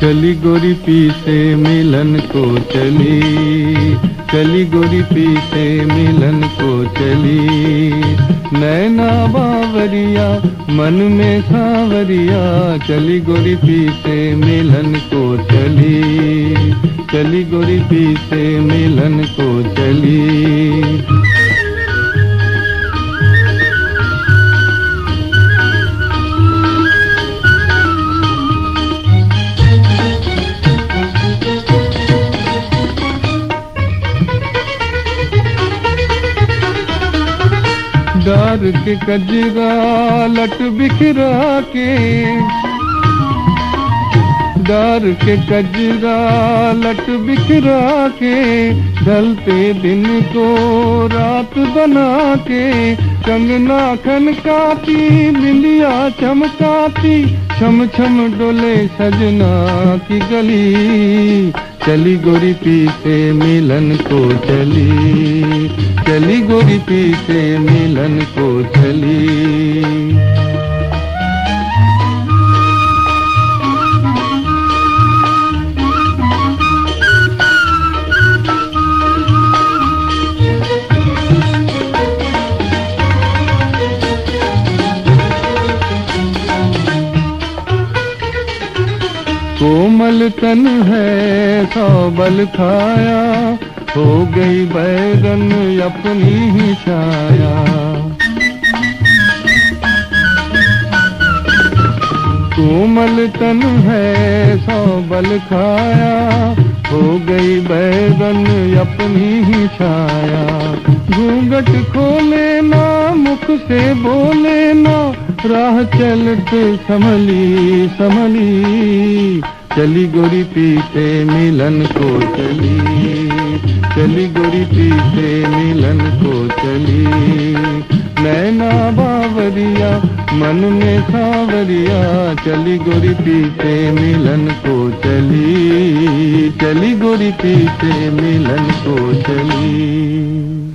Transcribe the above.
चली गोरी पी से मिलन को चली। चली गोरी पी से मिलन को चली। नैना बावरिया, मन में सावरिया चली गोरी पी से मिलन को चली। चली गोरी पी से मिलन को चली। डार के कजरा लट बिखरा के। डार के कजरा लट बिखरा के, ढलते दिन को रात बना के। कंगना खनकाती, बिंदिया चमकाती, छम छम डोले सजना की गली। चली गोरी पी से मिलन को चली। चली गोरी पी से मिलन को चली। कोमल तन है सौ बल खाया हो गई बैगन अपनी ही छाया। कोमल तन है सौ बल खाया हो गई बैगन अपनी ही छाया। घूंघट खोले ना, मुख से बोले ना राह चलते समली संभली। चली गोरी पीते मिलन को चली। चली गोरी पीते मिलन को चली। नैना बावरिया, मन में सावरिया। चली गोरी पीते मिलन को चली। चली गोरी पीते मिलन को चली।